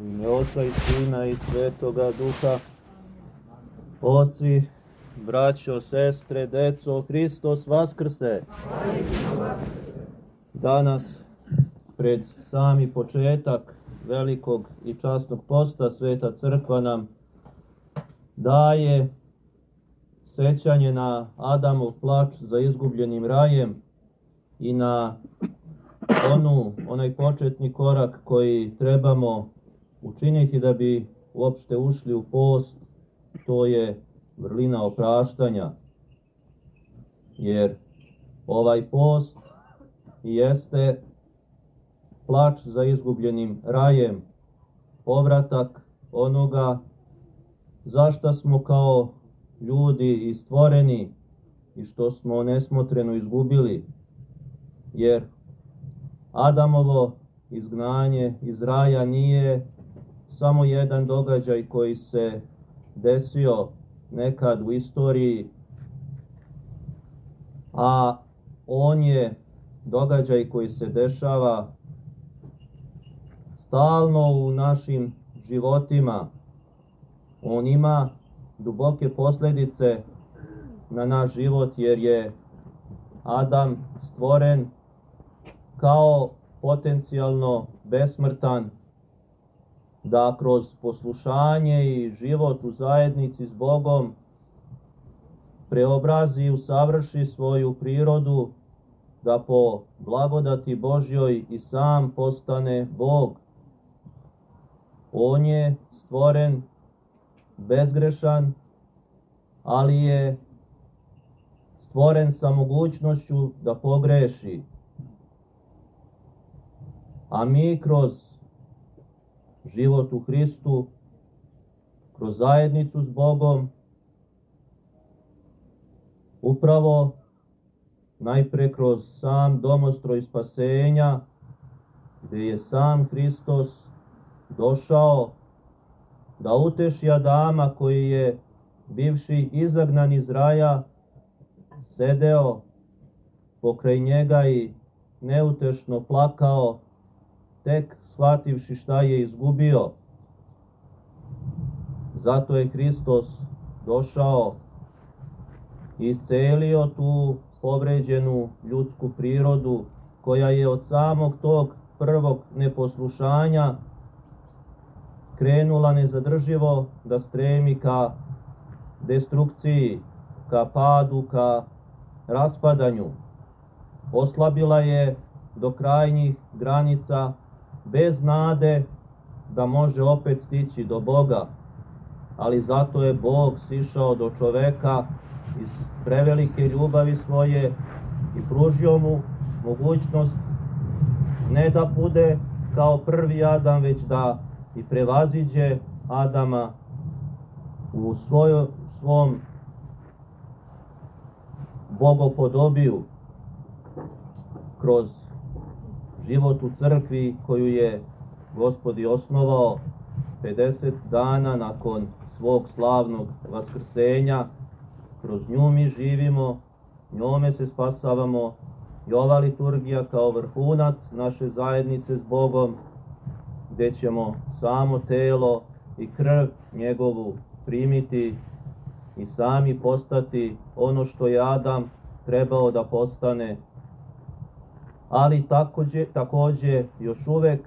U ime Oca i Sina i Svetoga Duha, oci, braćo, sestre, deco, Hristos Vaskrse. Danas, pred sami početak velikog i častnog posta, Sveta Crkva nam daje sećanje na Adamov plač za izgubljenim rajem i na onu, onaj početni korak koji trebamo učiniti da bi uopšte ušli u post, to je vrlina opraštanja. Jer ovaj post jeste plač za izgubljenim rajem, povratak onoga zašta smo kao ljudi i stvoreni i što smo nesmotreno izgubili. Jer Adamovo izgnanje iz raja nije samo jedan događaj koji se desio nekad u istoriji, a on je događaj koji se dešava stalno u našim životima. On ima duboke posljedice na naš život jer je Adam stvoren kao potencijalno besmrtan da kroz poslušanje i život u zajednici s Bogom preobrazi i usavrši svoju prirodu da po blagodati Božjoj i sam postane Bog. On je stvoren bezgrešan, ali je stvoren sa mogućnošću da pogreši. A mi kroz život u Hristu, kroz zajednicu s Bogom, upravo najpre kroz sam domostroj spasenja, gde je sam Hristos došao da uteši Adama koji je bivši izagnan iz raja, sedeo pokraj njega i neutešno plakao, tek shvativši šta je izgubio. Zato je Hristos došao i iscelio tu povređenu ljudsku prirodu koja je od samog tog prvog neposlušanja krenula nezadrživo da stremi ka destrukciji, ka padu, ka raspadanju. Oslabila je do krajnjih granica bez nade da može opet stići do Boga, ali zato je Bog sišao do čoveka iz prevelike ljubavi svoje i pružio mu mogućnost ne da bude kao prvi Adam, već da i prevaziđe Adama u svojom, svom bogopodobiju kroz život u crkvi koju je gospodi osnovao 50 dana nakon svog slavnog vaskrsenja. Kroz nju mi živimo, njome se spasavamo i ova liturgija kao vrhunac naše zajednice s Bogom, gde ćemo samo telo i krv njegovu primiti i sami postati ono što je Adam trebao da postane ali takođe, takođe još uvek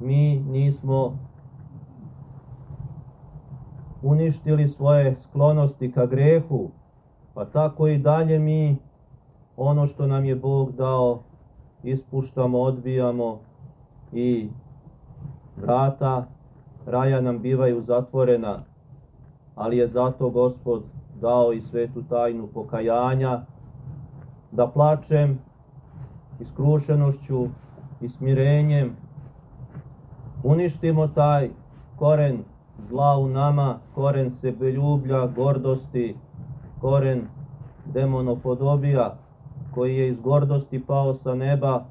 mi nismo uništili svoje sklonosti ka grehu, pa tako i dalje mi ono što nam je Bog dao ispuštamo, odbijamo i vrata raja nam bivaju zatvorena, ali je zato Gospod dao i svetu tajnu pokajanja, da plačem iskrušenošću i smirenjem uništimo taj koren zla u nama, koren sebeljublja, gordosti, koren demonopodobija, koji je iz gordosti pao sa neba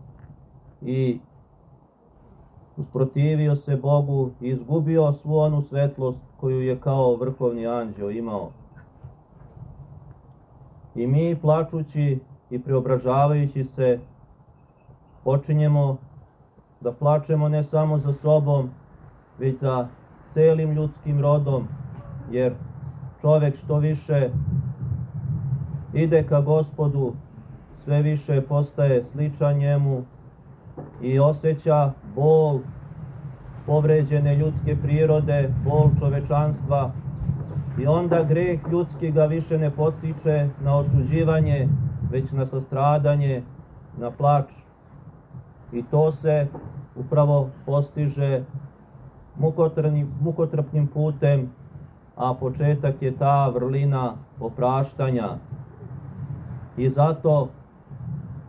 i usprotivio se Bogu i izgubio svu onu svetlost koju je kao vrhovni anđeo imao. I mi plačući i preobražavajući se počinjemo da plačemo ne samo za sobom, već za celim ljudskim rodom, jer čovek što više ide ka gospodu, sve više postaje sličan njemu i osjeća bol povređene ljudske prirode, bol čovečanstva i onda greh ljudski ga više ne postiče na osuđivanje, već na sastradanje, na plač. I to se upravo postiže mukotrpnim, putem, a početak je ta vrlina opraštanja. I zato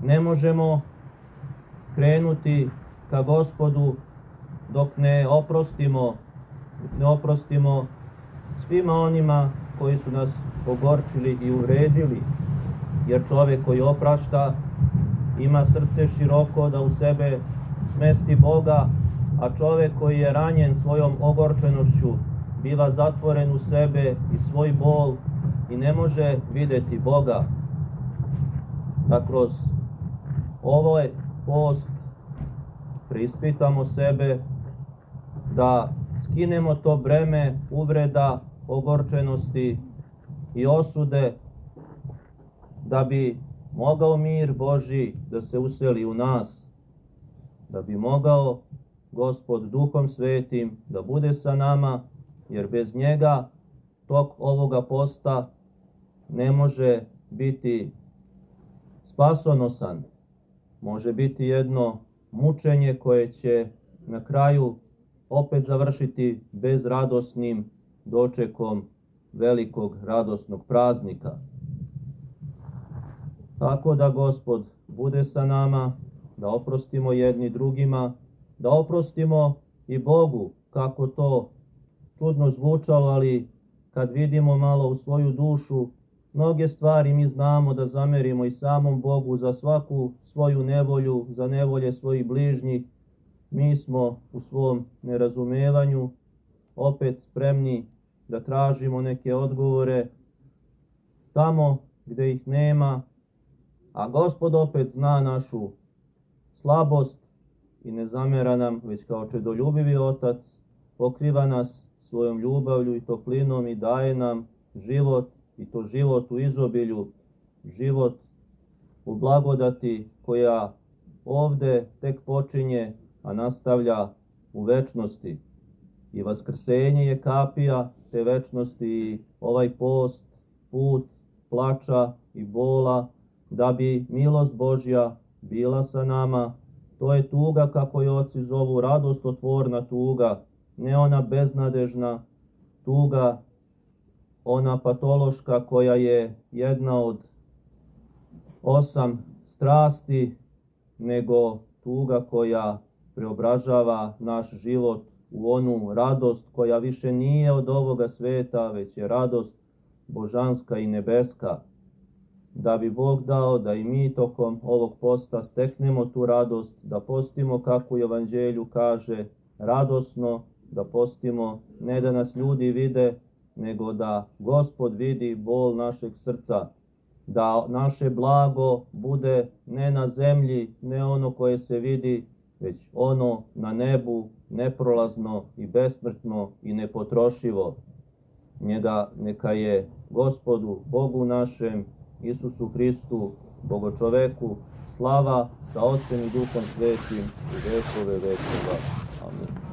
ne možemo krenuti ka gospodu dok ne oprostimo, ne oprostimo svima onima koji su nas pogorčili i uvredili, jer čovek koji oprašta ima srce široko da u sebe smesti Boga, a čovek koji je ranjen svojom ogorčenošću biva zatvoren u sebe i svoj bol i ne može videti Boga. Da kroz ovaj post preispitamo sebe, da skinemo to breme uvreda, ogorčenosti i osude, da bi mogao mir Boži da se useli u nas, da bi mogao Gospod Duhom Svetim da bude sa nama, jer bez njega tok ovoga posta ne može biti spasonosan. Može biti jedno mučenje koje će na kraju opet završiti bezradosnim dočekom velikog radosnog praznika. Tako da Gospod bude sa nama, da oprostimo jedni drugima, da oprostimo i Bogu, kako to čudno zvučalo, ali kad vidimo malo u svoju dušu, mnoge stvari mi znamo da zamerimo i samom Bogu za svaku svoju nevolju, za nevolje svojih bližnjih. Mi smo u svom nerazumevanju opet spremni da tražimo neke odgovore tamo gde ih nema, a Gospod opet zna našu slabost i ne zamera nam, već kao čedoljubivi otac pokriva nas svojom ljubavlju i toplinom i daje nam život i to život u izobilju, život u blagodati koja ovde tek počinje, a nastavlja u večnosti. I vaskrsenje je kapija te večnosti i ovaj post, put plača i bola, da bi milost Božja bila sa nama. To je tuga, kako je oci zovu, radostotvorna tuga, ne ona beznadežna tuga, ona patološka koja je jedna od osam strasti, nego tuga koja preobražava naš život u onu radost koja više nije od ovoga sveta, već je radost božanska i nebeska. Da bi Bog dao da i mi tokom ovog posta steknemo tu radost, da postimo kako u evanđelju kaže, radosno, da postimo ne da nas ljudi vide, nego da Gospod vidi bol našeg srca, da naše blago bude ne na zemlji, ne ono koje se vidi, već ono na nebu, neprolazno i besmrtno i nepotrošivo. Njega neka je Gospodu, Bogu našem, Isusu Hristu, Bogočoveku, slava sa Otcem i Duhom Svetim u vekove vekova. Amin.